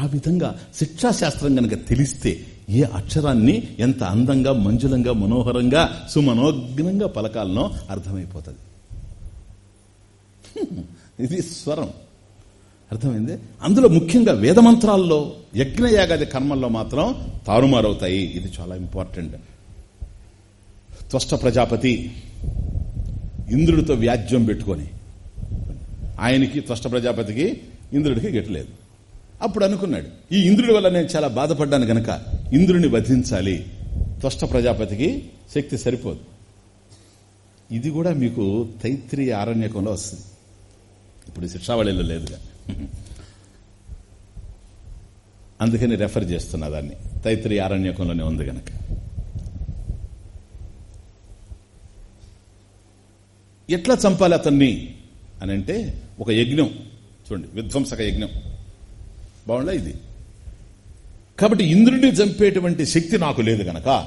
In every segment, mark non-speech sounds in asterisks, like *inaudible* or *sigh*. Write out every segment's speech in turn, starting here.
ఆ విధంగా శిక్షాశాస్త్రం గనక తెలిస్తే ఏ అక్షరాన్ని ఎంత అందంగా మంజులంగా మనోహరంగా సుమనోగ్నంగా పలకాలనో అర్థమైపోతుంది. ఇది స్వరం. అర్థమైంది? అందులో ముఖ్యంగా వేదమంత్రాల్లో యజ్ఞయాగాది కర్మల్లో మాత్రం తారుమారవుతాయి. ఇది చాలా ఇంపార్టెంట్. త్వష్ట ప్రజాపతి ఇంద్రుడితో వ్యాజ్యం పెట్టుకొని ఆయనకి త్వష్ట ప్రజాపతికి ఇంద్రుడికి గెట్టలేదు. అప్పుడు అనుకున్నాడు ఈ ఇంద్రుడి వల్ల నేను చాలా బాధపడ్డాను గనక ఇంద్రుని వధించాలి. త్వష్ట ప్రజాపతికి శక్తి సరిపోదు. ఇది కూడా మీకు తైత్రీయ ఆరణ్యకంలో వస్తుంది. ఇప్పుడు శిక్షావళిలో లేదుగా. అందుకని రెఫర్ చేస్తున్నా దాన్ని. తైత్రీయ ఆరణ్యకంలోనే ఉంది గనక. ఎట్లా చంపాలి అతన్ని? అని అంటే ఒక యజ్ఞం. చూడండి విధ్వంసక యజ్ఞం. బాగుండా ఇది కాబట్టి ఇంద్రుడిని చంపేటువంటి శక్తి నాకు లేదు గనక.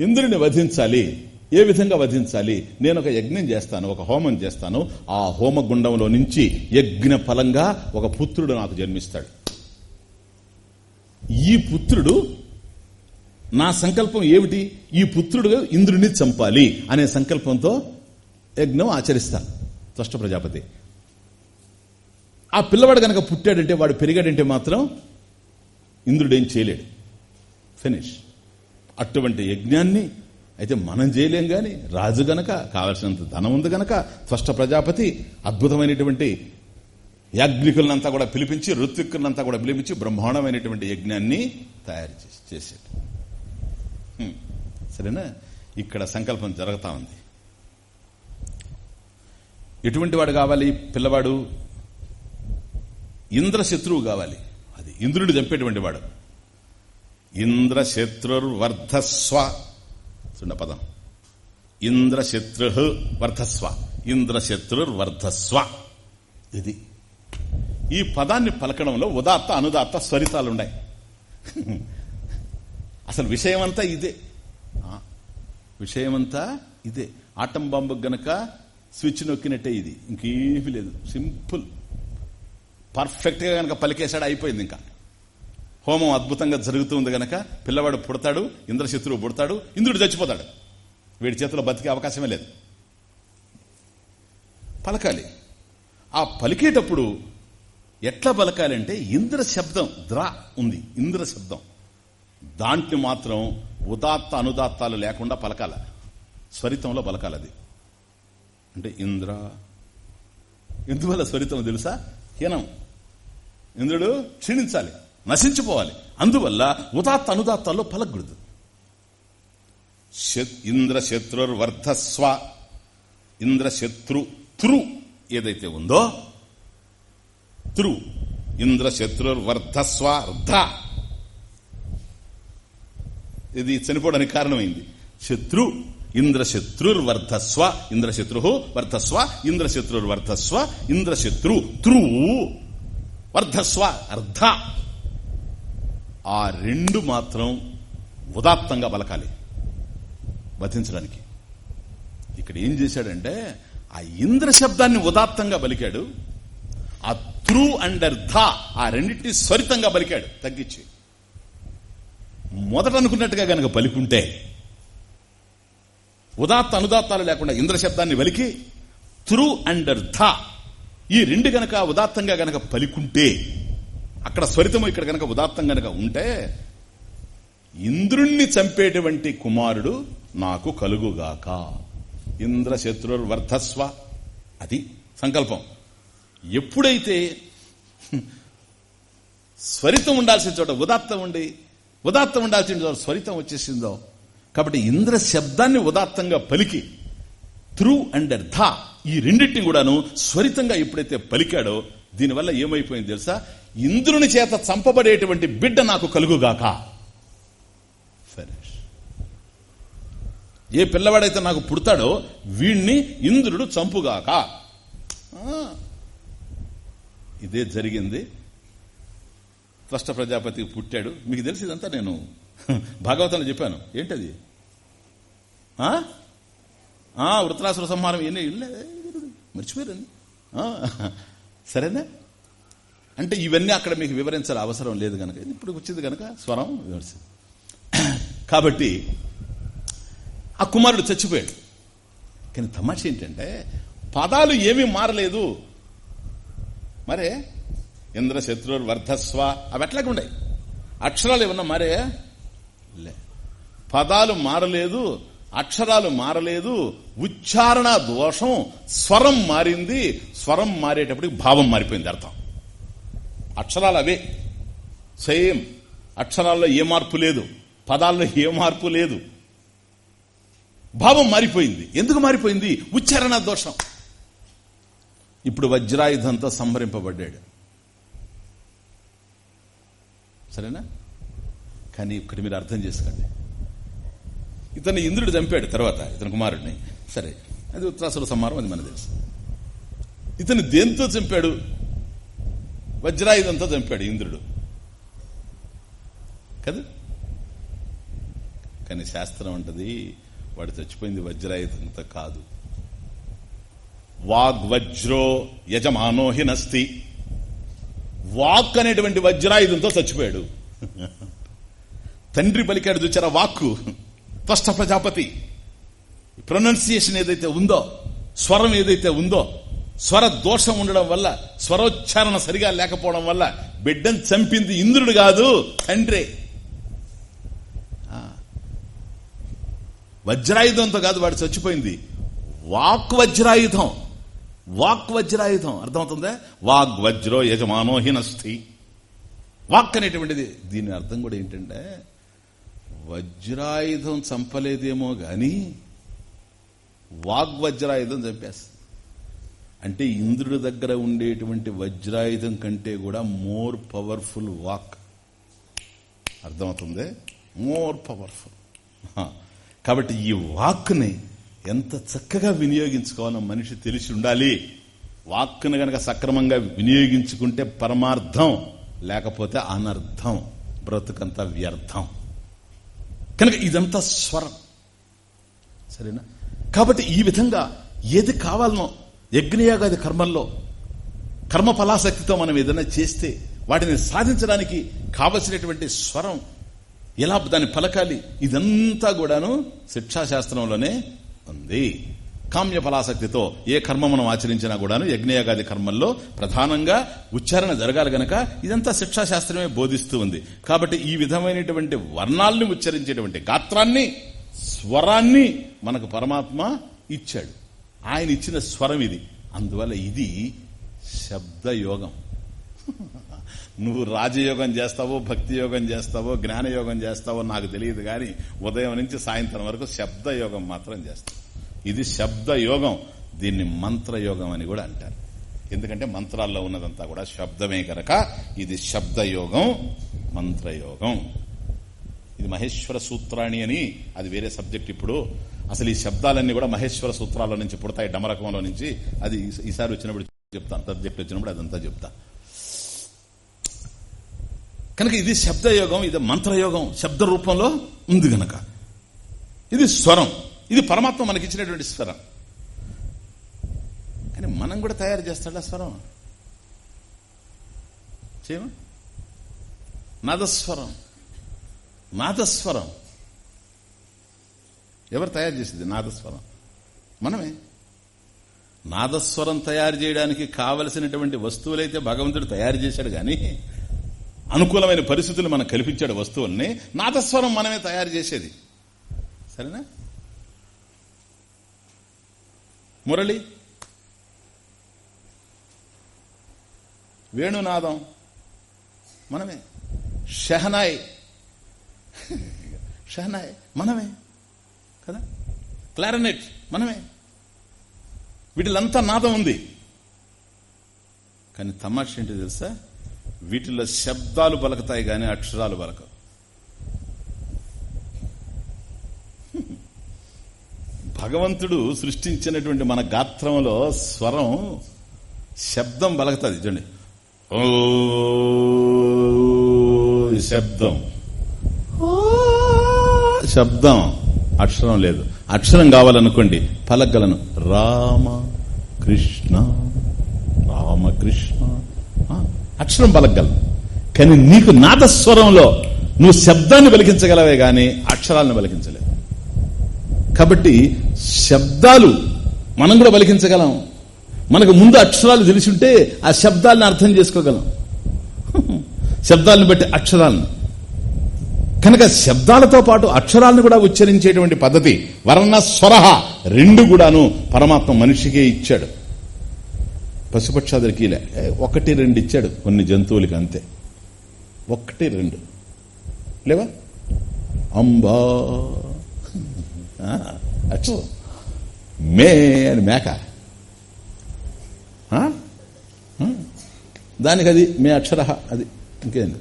ఇంద్రుడిని వధించాలి. ఏ విధంగా వధించాలి? నేను ఒక యజ్ఞం చేస్తాను ఒక హోమం చేస్తాను. ఆ హోమ గుండంలో నుంచి యజ్ఞ ఫలంగా ఒక పుత్రుడు నాకు జన్మిస్తాడు. ఈ పుత్రుడు నా సంకల్పం ఏమిటి? ఈ పుత్రుడు ఇంద్రుడిని చంపాలి అనే సంకల్పంతో యజ్ఞం ఆచరిస్తాను. త్వష్ట ప్రజాపతి ఆ పిల్లవాడు గనక పుట్టాడంటే వాడు పెరిగాడంటే మాత్రం ఇంద్రుడు ఏం చేయలేడు. ఫినిష్ అటువంటి యజ్ఞాన్ని అయితే మనం చేయలేం గాని రాజు గనక కావలసినంత ధనం ఉంది గనక త్వష్ట ప్రజాపతి అద్భుతమైనటువంటి యాజ్ఞికులనంతా కూడా పిలిపించి ఋత్విక్కులనంతా కూడా పిలిపించి బ్రహ్మాండమైనటువంటి యజ్ఞాన్ని తయారు చేసి చేశాడు. సరేనా? ఇక్కడ సంకల్పం జరుగుతా ఉంది. ఎటువంటి వాడు కావాలి? పిల్లవాడు ఇంద్రశత్రువు కావాలి. అది ఇంద్రుడు చంపేటువంటి వాడు. ఇంద్రశత్రుర్వర్ధస్వ చూడ పదం. ఇంద్రశత్రు వర్ధస్వ. ఇంద్రశత్రుర్వర్ధస్వ. ఇది. ఈ పదాన్ని పలకడంలో ఉదాత్త అనుదాత్త స్వరితాలున్నాయి. అసలు విషయమంతా ఇదే. విషయమంతా ఇదే. ఆటం బాంబు గనక స్విచ్ నొక్కినట్టే ఇది. ఇంకేమీ లేదు. సింపుల్. పర్ఫెక్ట్గా కనుక గనక పలికేశాడు అయిపోయింది ఇంకా. హోమం అద్భుతంగా జరుగుతుంది గనక పిల్లవాడు పుడతాడు ఇంద్రశత్రువు పుడతాడు ఇంద్రుడు చచ్చిపోతాడు. వీడి చేతిలో బతికే అవకాశమే లేదు. పలకాలి. ఆ పలికేటప్పుడు ఎట్లా పలకాలంటే ఇంద్ర శబ్దం ద్రా ఉంది ఇంద్ర శబ్దం. దాంట్లో మాత్రం ఉదాత్త అనుదాత్తాలు లేకుండా పలకాల. స్వరితంలో పలకాలది అంటే ఇంద్ర. ఎందువల్ల స్వరితం తెలుసా? హీనం. ఇంద్రుడు క్షీణించాలి నశించిపోవాలి. అందువల్ల ఉదాత్త అనుదాత్తాల్లో పలకూడదు ఇంద్రశత్రుర్వర్ధస్వ ఇంద్రశత్రు త్రు ఏదైతే ఉందో త్రు ఇంద్రశత్రుర్వర్ధస్వ అర్ధ ఇది చనిపోవడానికి కారణమైంది. శత్రు ఇంద్రశత్రుర్వర్ధస్వ ఇంద్రశత్రు వర్ధస్వ ఇంద్రశత్రుర్వర్ధస్వ ఇంద్రశత్రు త్రు. వర్ధస్వ అర్ధ ఆ రెండు మాత్రం ఉదాత్తంగా పలకాలి వధించడానికి ఇక్కడ ఏం చేశాడంటే ఆ ఇంద్ర శబ్దాన్ని ఉదాత్తంగా బలికాడు. ఆ త్రూ అండ్ అర్ధ ఆ రెండింటిని స్వరితంగా బలికాడు. తగ్గించి. మొదట అనుకున్నట్టుగా గనక పలికుంటే ఉదాత్త అనుదాత్తాలు లేకుండా ఇంద్ర శబ్దాన్ని బలికి త్రూ అండ్ ధ ఈ రెండు గనక ఉదాత్తంగా గనక పలికుంటే అక్కడ స్వరితము ఇక్కడ గనక ఉదాత్తం గనక ఉంటే ఇంద్రుణ్ణి చంపేటువంటి కుమారుడు నాకు కలుగుగాక. ఇంద్రశత్రుర్వర్ధస్వ. అది సంకల్పం. ఎప్పుడైతే స్వరితం ఉండాల్సిన చోట ఉదాత్తం ఉండి ఉదాత్తం ఉండాల్సిన చోట స్వరితం వచ్చేసిందో కాబట్టి ఇంద్ర శబ్దాన్ని ఉదాత్తంగా పలికి త్రూ అండ్ అర్ధ ఈ రెండింటిని కూడాను స్వరితంగా ఎప్పుడైతే పలికాడో దీనివల్ల ఏమైపోయింది తెలుసా? ఇంద్రుని చేత చంపబడేటువంటి బిడ్డ నాకు కలుగుగాక. ఏ పిల్లవాడైతే నాకు పుడతాడో వీణ్ణి ఇంద్రుడు చంపుగాక. ఆ. ఇదే జరిగింది. త్వష్ట ప్రజాపతి పుట్టాడు. మీకు తెలిసి ఇదంతా నేను *laughs* భాగవతంలో చెప్పాను. ఏంటది? ఆ, వృత్రాసుర సంహారం ఎన్ని ఇల్లే మర్చిపోయారండి. సరేనా? అంటే ఇవన్నీ అక్కడ మీకు వివరించాల అవసరం లేదు కనుక ఇప్పుడు వచ్చింది కనుక స్వరం వివరిసింది కాబట్టి ఆ కుమారుడు చచ్చిపోయాడు. కానీ తమాష ఏంటంటే పదాలు ఏమీ మారలేదు. మరే ఇంద్ర శత్రుర్ వర్ధస్వ అవి ఎట్లాగే ఉన్నాయి. అక్షరాలు ఏమన్నా మరే? లే. పదాలు మారలేదు. అక్షరాలు మారలేదు ఉచ్చారణ దోషం స్వరం మారింది స్వరం మారేటప్పటికి భావం మారిపోయింది అర్థం. అక్షరాలు అవే. సేమ్. అక్షరాల్లో ఏ మార్పు లేదు. పదాల్లో ఏ మార్పు లేదు. భావం మారిపోయింది. ఎందుకు మారిపోయింది? ఉచ్చారణ దోషం. ఇప్పుడు వజ్రాయుధంతో సంహరింపబడ్డాడు. సరేనా? కానీ ఇక్కడ మీరు అర్థం చేసుకోండి. ఇతన్ని ఇంద్రుడు చంపాడు తర్వాత ఇతని కుమారుడిని. సరే అది ఉత్తరాసుల సంహారం అది మన తెలుసు ఇతను దేంతో చంపాడు? వజ్రాయుధంతో చంపాడు ఇంద్రుడు. కదా? కానీ శాస్త్రం అంటది వాడు చచ్చిపోయింది వజ్రాయుధంతో కాదు. వాగ్వజ్రో యజమానో హినస్తి వాక్ అనేటువంటి వజ్రాయుధంతో చచ్చిపోయాడు. తండ్రి పలికాడు చూచారా వాక్కు? త్వష్ట ప్రజాపతి. ప్రొనౌన్సియేషన్ ఏదైతే ఉందో స్వరం ఏదైతే ఉందో స్వర దోషం ఉండడం వల్ల స్వరోచ్చారణ సరిగా లేకపోవడం వల్ల బిడ్డను చంపింది ఇంద్రుడు కాదు తండ్రే. వజ్రాయుధంతో కాదు వాడు చచ్చిపోయింది. వాక్ వజ్రాయుధం. వాక్ వజ్రాయుధం. అర్థమవుతుందా? వాగ్ వజ్రో యజమానో హినస్థి. వాక్ అనేటువంటిది దీని అర్థం కూడా ఏంటంటే వజ్రాయుధం చంపలేదేమో గాని వాగ్వజ్రాయుధం చంపేస్తుంది. అంటే ఇంద్రుడి దగ్గర ఉండేటువంటి వజ్రాయుధం కంటే కూడా మోర్ పవర్ఫుల్ వాక్. అర్థమవుతుంది? More powerful. కాబట్టి ఈ వాక్ని ఎంత చక్కగా వినియోగించుకోవాలో మనిషి తెలిసి ఉండాలి. వాక్ను గనక సక్రమంగా వినియోగించుకుంటే పరమార్థం లేకపోతే అనర్థం బ్రతుకంత వ్యర్థం. కనుక ఇదంతా స్వరం. సరేనా? కాబట్టి ఈ విధంగా ఏది కావాలనో యజ్ఞయాగాది కర్మల్లో కర్మ ఫలాశక్తితో మనం ఏదైనా చేస్తే వాటిని సాధించడానికి కావలసినటువంటి స్వరం ఎలా దాన్ని పలకాలి? ఇదంతా కూడాను శిక్షాశాస్త్రంలోనే ఉంది. కామ్య ఫలాసక్తితో ఏ కర్మ మనం ఆచరించినా కూడాను యజ్ఞయాగాది కర్మల్లో ప్రధానంగా ఉచ్చారణ జరగాలి గనక ఇదంతా శిక్షాశాస్త్రమే బోధిస్తూ ఉంది. కాబట్టి ఈ విధమైనటువంటి వర్ణాల్ని ఉచ్చరించేటువంటి గాత్రాన్ని స్వరాన్ని మనకు పరమాత్మ ఇచ్చాడు. ఆయన ఇచ్చిన స్వరం ఇది. అందువల్ల ఇది శబ్దయోగం. *laughs* నువ్వు రాజయోగం చేస్తావో భక్తి యోగం చేస్తావో జ్ఞానయోగం చేస్తావో నాకు తెలియదు కానీ ఉదయం నుంచి సాయంత్రం వరకు శబ్దయోగం మాత్రం చేస్తావు. ఇది శబ్దయోగం. దీన్ని మంత్రయోగం అని కూడా అంటారు. ఎందుకంటే మంత్రాల్లో ఉన్నదంతా కూడా శబ్దమే కనుక ఇది శబ్దయోగం మంత్రయోగం. ఇది మహేశ్వర సూత్రాణి అని అది వేరే సబ్జెక్ట్ ఇప్పుడు. అసలు ఈ శబ్దాలన్నీ కూడా మహేశ్వర సూత్రాల నుంచి పుడతాయి డమరకంలో నుంచి. అది ఈసారి వచ్చినప్పుడు చెప్తాను సబ్జెక్ట్ వచ్చినప్పుడు అదంతా చెప్తా. కనుక ఇది శబ్దయోగం ఇది మంత్రయోగం శబ్ద రూపంలో ఉంది గనక. ఇది స్వరం. ఇది పరమాత్మ మనకిచ్చినటువంటి స్వరం. కానీ మనం కూడా తయారు చేస్తాడా స్వరం? చేయమా? నాదస్వరం. నాదస్వరం. ఎవరు తయారు చేసింది? నాదస్వరం. మనమే. నాదస్వరం తయారు చేయడానికి కావలసినటువంటి వస్తువులైతే భగవంతుడు తయారు చేశాడు కానీ అనుకూలమైన పరిస్థితులు మనం కల్పించాడు వస్తువుల్ని నాదస్వరం మనమే తయారు చేసేది. సరేనా? మురళి. వేణునాదం. మనమే. షహనాయ్. షహనాయ్. మనమే. కదా? క్లారనెట్. మనమే. వీటిలంతా నాదం ఉంది. కానీ తమాష ఏంటి తెలుసా? వీటిలో శబ్దాలు పలుకుతాయి కానీ అక్షరాలు పలకవు. భగవంతుడు సృష్టించినటువంటి మన గాత్రంలో స్వరం శబ్దం బలగుతుంది చూడండి. ఓ శబ్దం. శబ్దం. అక్షరం లేదు. అక్షరం కావాలనుకోండి పలకగలను. రామ కృష్ణ రామకృష్ణ అక్షరం పలకగలవు కానీ నీకు నాదస్వరంలో నువ్వు శబ్దాన్ని వెలిగించగలవే గాని అక్షరాలను వెలిగించలేవు. కాబట్టి శబ్దాలు మనం కూడా పలికించగలం మనకు ముందు అక్షరాలు తెలిసి ఉంటే ఆ శబ్దాలను అర్థం చేసుకోగలం. శబ్దాలను బట్టి అక్షరాలను. కనుక శబ్దాలతో పాటు అక్షరాలను కూడా ఉచ్చరించేటువంటి పద్ధతి వర్ణ స్వరహ రెండు కూడాను పరమాత్మ మనిషికే ఇచ్చాడు. పశుపక్షాదులకి ఒకటి రెండు ఇచ్చాడు కొన్ని జంతువులకి అంతే. ఒకటి రెండు. లేవా? అంబా. అచ్చు. మే అని మేక. ఆ? దానికి అది మే అక్షర అది ఇంకేంది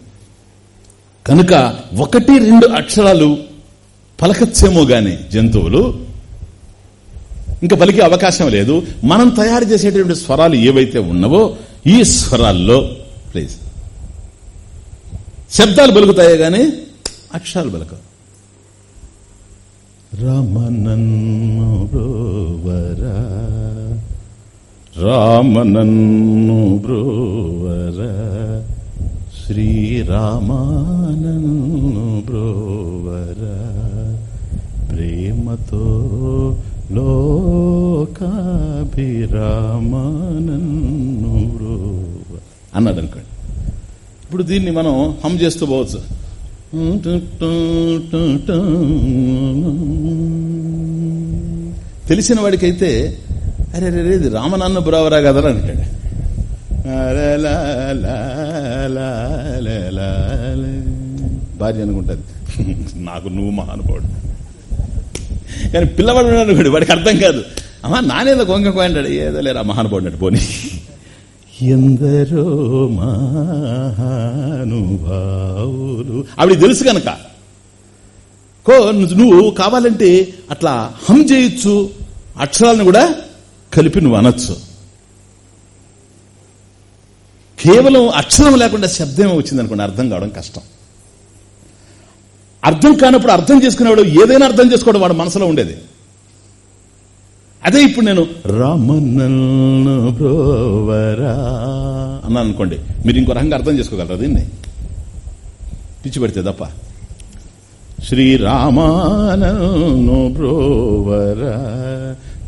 కనుక ఒకటి రెండు అక్షరాలు పలకచ్చేమో గాని జంతువులు ఇంకా పలికే అవకాశం లేదు. మనం తయారు చేసేటువంటి స్వరాలు ఏవైతే ఉన్నవో ఈ స్వరాల్లో ప్లీజ్ శబ్దాలు పలుకుతాయే గాని అక్షరాలు పలకవు రమణన్ను బ్రోవరా. రామనన్ను బ్రోవరా. శ్రీరామానన్ను బ్రోవరా. ప్రేమతో లోకాభిరామానన్ను బ్రోవ అన్నదనుకోండి. ఇప్పుడు దీన్ని మనం హమ్ చేస్తూ పోవచ్చు. తెలిసిన వాడికైతే అరే రే ఇది రామనాన్న బురావరా కదరా అంటాడు. భార్య అనుకుంటుంది. నాకు నువ్వు మహానుభావుడు. కానీ పిల్లవాడు ఉన్నాడు అనుకోండి వాడికి అర్థం కాదు. అమ్మా నానేదో కొంగకోయంటాడు ఏదో లేరా మహానుభావుడు పోనీ. ఎందరో మహానుభావులు. ఆవిడ తెలుసు కనుక కో నువ్వు కావాలంటే అట్లా హం చేయొచ్చు. అక్షరాలను కూడా కలిపి నువ్వు అనొచ్చు. కేవలం అక్షరం లేకుండా శబ్దం వచ్చింది అనుకోండి అర్థం కావడం కష్టం. అర్థం కానప్పుడు అర్థం చేసుకునేవాడు ఏదైనా అర్థం చేసుకోవడం వాడు మనసులో ఉండేది. అదే ఇప్పుడు నేను రామన్నల్ను బ్రోవరా అన్నాను అనుకోండి మీరు ఇంకో రకంగా అర్థం చేసుకోగలరా దీన్ని? పిచ్చి పెడితే తప్ప. శ్రీరామానను బ్రోవరా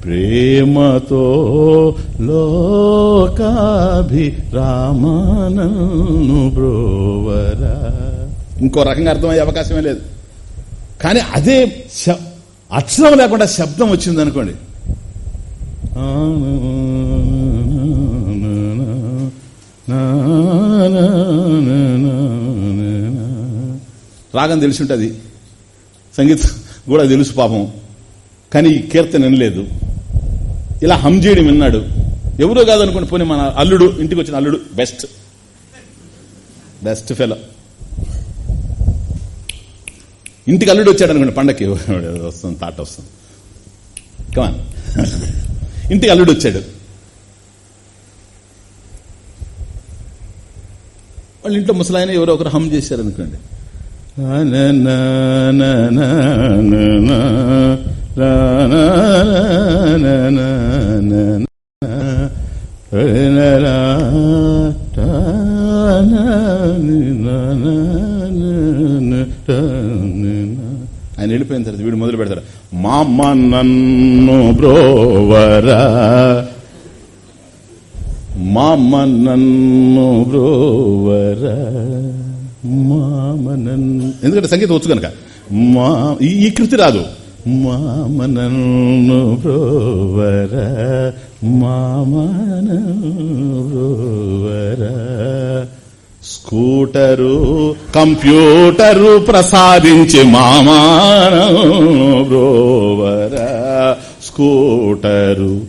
ప్రేమతో లోకాభిరామానను బ్రోవరా ఇంకో రకంగా అర్థమయ్యే అవకాశమే లేదు. కానీ అదే అక్షరం లేకుండా శబ్దం వచ్చింది అనుకోండి రాగం తెలిసి ఉంటుంది సంగీతం కూడా తెలుసు పాపం. కానీ ఈ కీర్తన వినలేదు. ఇలా హమ్ చేయడం విన్నాడు. ఎవరో కాదనుకోండి పోనీ మన అల్లుడు ఇంటికి వచ్చిన అల్లుడు బెస్ట్. Best fellow. ఇంటికి అల్లుడు వచ్చాడు అనుకోండి పండక్కి. *laughs* వస్తుంది తాట వస్తుంది. కమాన్ ఇంటికి అల్లుడు వచ్చాడు వాళ్ళ ఇంట్లో ముసలాయన ఎవరో ఒకరు హమ్ చేశారు అనుకోండి ఆయన వెళ్ళిపోయిన తర్వాత వీడు మొదలు పెడతారు మామ నన్ను బ్రోవరా మామ నన్ను బ్రోవరా మామ నన్ను ఎందుకంటే సంగీతం వచ్చు కనుక మా ఈ ఈ కృతి రాదు మామ నన్ను బ్రోవరా మామ నన్ను బ్రోవరా స్కూటరు కంప్యూటరు ప్రసాదించి మామాను బ్రోవరా స్కూటరు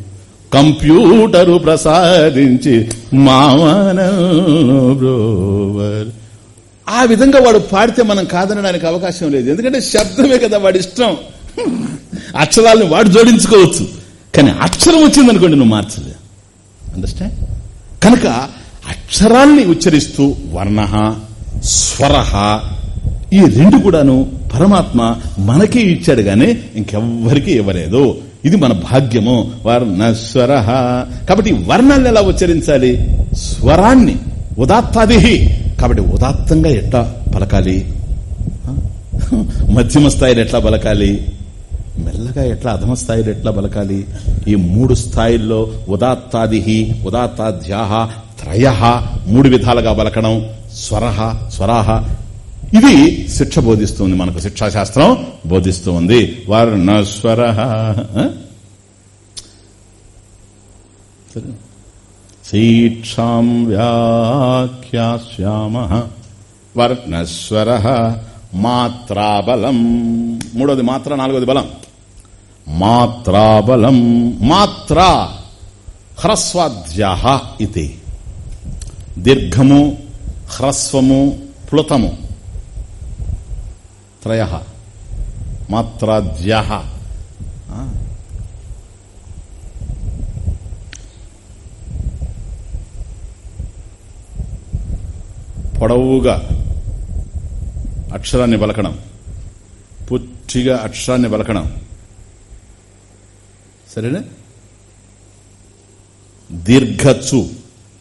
కంప్యూటరు ప్రసాదించి మామాన బ్రోవర్ ఆ విధంగా వాడు పాడితే మనం కాదనడానికి అవకాశం లేదు. ఎందుకంటే శబ్దమే కదా వాడి ఇష్టం. అక్షరాలను వాడు జోడించుకోవచ్చు. కానీ అక్షరం వచ్చిందనుకోండి నువ్వు మార్చలే అండర్స్టాండ్ కనుక అక్షరాల్ని ఉచ్చరిస్తూ వర్ణ స్వర ఈ రెండు కూడాను పరమాత్మ మనకే ఇచ్చాడు గానీ ఇంకెవ్వరికీ ఇవ్వలేదు. ఇది మన భాగ్యము. వర్ణ స్వర. కాబట్టి వర్ణాన్ని ఎలా ఉచ్చరించాలి? స్వరాన్ని ఉదాత్తాది కాబట్టి ఉదాత్తంగా ఎట్లా పలకాలి? మధ్యమ స్థాయిలో ఎట్లా పలకాలి? మెల్లగా ఎట్లా అధమ స్థాయిలో ఎట్లా బలకాలి ఈ మూడు స్థాయిల్లో ఉదాత్తాది ఉదాత్తాధ్యాహ త్రయ మూడు విధాలుగా బలకడం స్వరహ స్వరాహ ఇది శిక్ష బోధిస్తుంది మనకు శిక్షాశాస్త్రం బోధిస్తుంది. వర్ణస్వర శిక్షాం వ్యాఖ్యామ వర్ణస్వర మాత్రాబలం. మూడోది మాత్ర నాలుగోది బలం. మాత్రాబలం. మాత్రా. హ్రస్వాధ్యా ఇది దీర్ఘము హ్రస్వము ప్లుతము. త్రయ. మాత్రాధ్య పొడవుగా అక్షరాన్ని బలకడం పుచ్చిగా అక్షరాన్ని బలకడం సరేనా? దీర్ఘచు.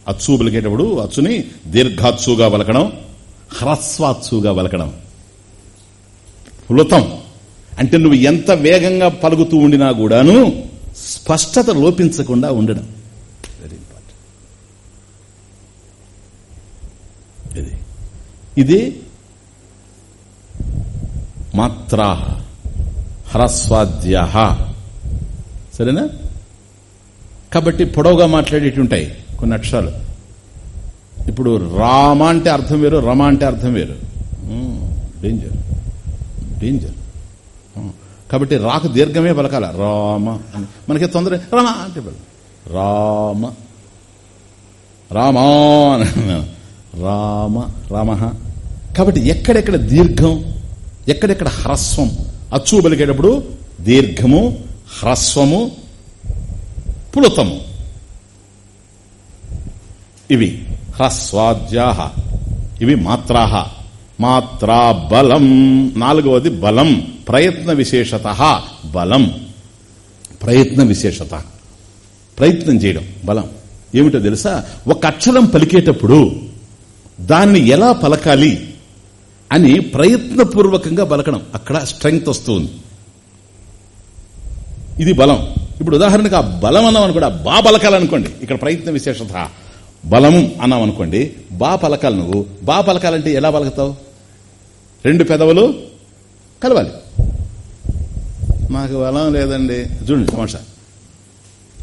అచ్చు పలికేటప్పుడు అచ్చుని దీర్ఘాత్సుగా వలకడం హ్రస్వాత్సుగా వలకడం. పులతం అంటే నువ్వు ఎంత వేగంగా పలుకుతూ ఉండినా కూడాను స్పష్టత లోపించకుండా ఉండడం. వెరీ ఇంపార్టెంట్ ఇది. ఇది మాత్రా హ్రస్వాద్య సరేనా? కాబట్టి పొడవుగా మాట్లాడేటి ఉంటాయి. కొన్ని అక్షరాలు ఇప్పుడు రామ అంటే అర్థం వేరు రమ అంటే అర్థం వేరు. డేంజర్. డేంజర్. కాబట్టి రాకు దీర్ఘమే పలకాల. రామ అని. మనకి తొందర రమ అంటే రామ. రామా రామ రామ. కాబట్టి ఎక్కడెక్కడ దీర్ఘం ఎక్కడెక్కడ హ్రస్వం అచ్చు పలికేటప్పుడు దీర్ఘము హ్రస్వము పులుతము. ఇవి. హ్రస్వాద్యాహ. ఇవి మాత్రాహ. మాత్రా బలం నాలుగవది బలం. ప్రయత్న విశేషత బలం. ప్రయత్న విశేషత. ప్రయత్నం చేయడం బలం. ఏమిటో తెలుసా? ఒక అక్షరం పలికేటప్పుడు దాన్ని ఎలా పలకాలి అని ప్రయత్నపూర్వకంగా బలకడం అక్కడ స్ట్రెంగ్త్ వస్తుంది. ఇది బలం. ఇప్పుడు ఉదాహరణకు ఆ బలం అన్నాం అనుకోండి బా పలకాలనుకోండి ఇక్కడ ప్రయత్న విశేషత. బలం అన్నాం అనుకోండి బా పలకాలి నువ్వు. బా పలకాలంటే ఎలా పలకతావు? రెండు పెదవులు కలవాలి. నాకు బలం లేదండి. చూడండి సమస్య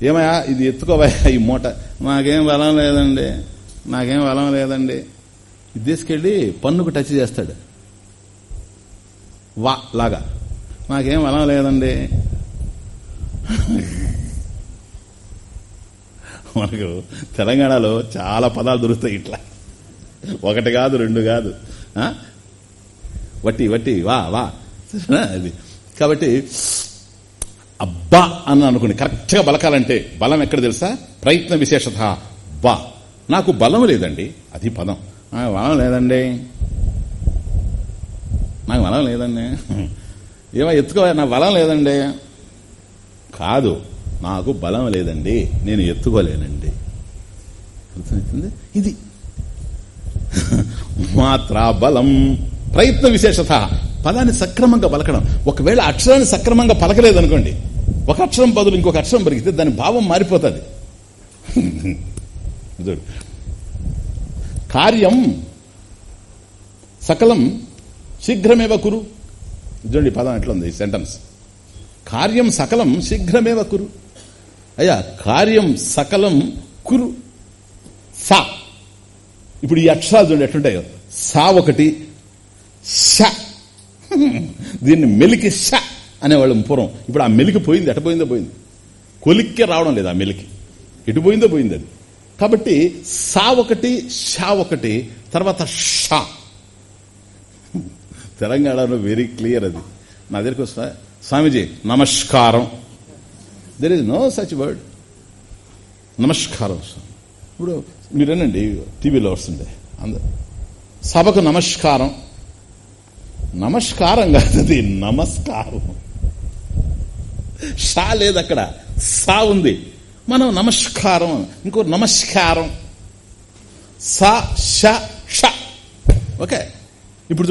ఏమయ్యా ఇది ఎత్తుకోవయ్యా ఈ మూట? నాకేం బలం లేదండి. నాకేం బలం లేదండి. ఇది తీసుకెళ్ళి పన్నుకు టచ్ చేస్తాడు. వా లాగా. నాకేం బలం లేదండి. మనకు తెలంగాణలో చాలా పదాలు దొరుకుతాయి ఇట్లా. ఒకటి కాదు రెండు కాదు. వట్టి వట్టి వా వా. అది. కాబట్టి అబ్బా అని అనుకోండి కరెక్ట్గా బలకాలంటే బలం ఎక్కడ తెలుసా? ప్రయత్న విశేషత బా. నాకు బలం లేదండి అది పదం. బలం లేదండి. నాకు బలం లేదండి. ఏమో ఎత్తుకో నా బలం లేదండి. కాదు. నాకు బలం లేదండి నేను ఎత్తుకోలేనండి. అర్థమవుతుంది? ఇది *laughs* మాత్రా బలం ప్రయత్న విశేషత. పదాన్ని సక్రమంగా పలకడం. ఒకవేళ అక్షరాన్ని సక్రమంగా పలకలేదనుకోండి ఒక అక్షరం బదులు ఇంకొక అక్షరం పలికితే దాని భావం మారిపోతుంది. *laughs* కార్యం సకలం శీఘ్రమేవ కురు. చూడండి పదం ఎట్లా ఉంది? సెంటెన్స్ కార్యం సకలం శీఘ్రమేవ కురు. అయ్యా కార్యం సకలం కురు సా. ఇప్పుడు ఈ అక్షరాలు చూడండి ఎట్లుంటాయో. సా ఒకటి ష దీన్ని మెలికి ష అనేవాళ్ళం పూర్వం. ఇప్పుడు ఆ మెలికి పోయింది ఎట పోయిందో పోయింది. కొలిక్కే రావడం లేదు ఆ మెలికి. ఎటు పోయిందో పోయింది అది. కాబట్టి సా ఒకటి షా ఒకటి తర్వాత షా. తెలంగాణలో వెరీ క్లియర్ అది. నా దగ్గరికి వస్తా. స్వామీజీ నమస్కారం. There is no such word నమస్కారం ఇప్పుడు మీరేనండి టీవీలో వస్తుండే. అందరు సభకు నమస్కారం. నమస్కారం కాదు అది నమస్కారం. షా లేదు అక్కడ. సా ఉంది. మనం నమస్కారం ఇంకో నమస్కారం. సా ష ష. ఓకే. ఇప్పుడు